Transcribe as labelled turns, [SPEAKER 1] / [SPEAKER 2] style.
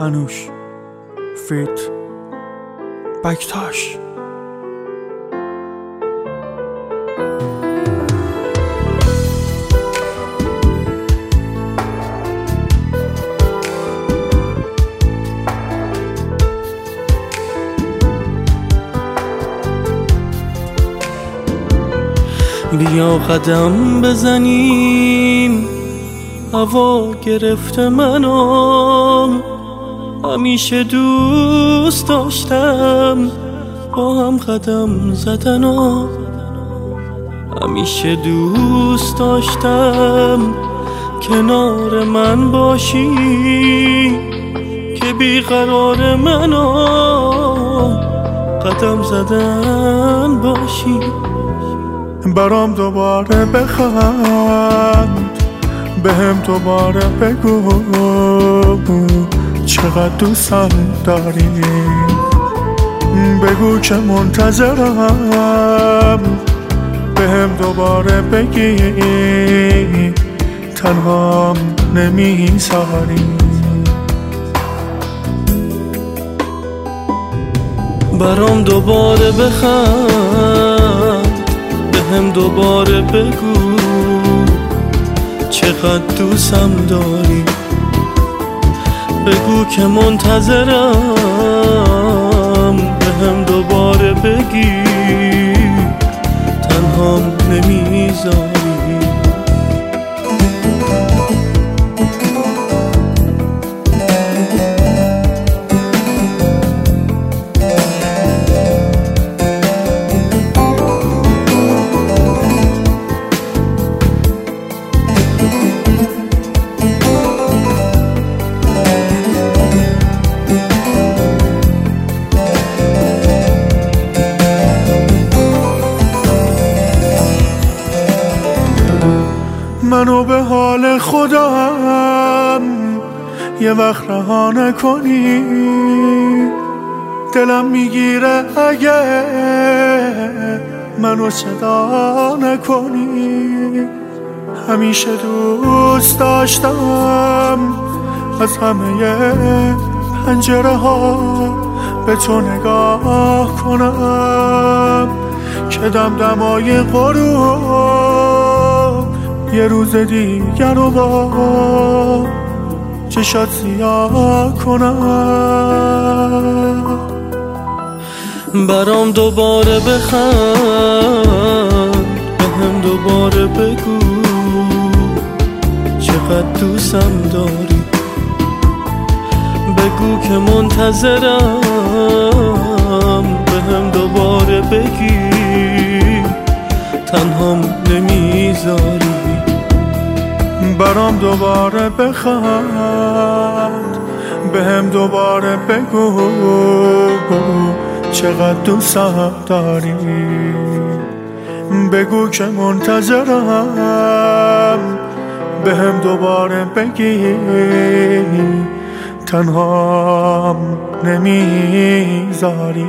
[SPEAKER 1] انوش فیت بکتاش.
[SPEAKER 2] بیا قدم بزنیم هوا گرفته منو. همیشه دوست داشتم. با هم قدم زدن و همیشه دوست داشتم. کنار من باشی که بیقرار منو قدم زدن باشی.
[SPEAKER 1] برام دوباره بخند به هم دوباره بگو. چقدر دوستم داری بگو که منتظرم. به هم دوباره بگی تنهام نمی‌ذاری
[SPEAKER 2] برام دوباره بخند. هم دوباره بگو. چقدر دوستم داری بگو که منتظرم. به هم دوباره بگی. تنهام نمی‌ذاری.
[SPEAKER 1] منو به حال خودم یه وقت رها نکنی. دلم می‌گیره اگه منو صدا نکنی. همیشه دوست داشتم از همه پنجره ها به تو نگاه کنم. که دمدمای غروب یه روز دیگر رو با چشات سیاه کنم.
[SPEAKER 2] برام دوباره بخند به هم دوباره بگو. چقدر دوستم داری؟ بگو که منتظرم.
[SPEAKER 1] برام دوباره بخند به هم دوباره بگو چقدر دوستم داری. بگو که منتظرم. به هم دوباره بگی تنهام نمی‌ذاری.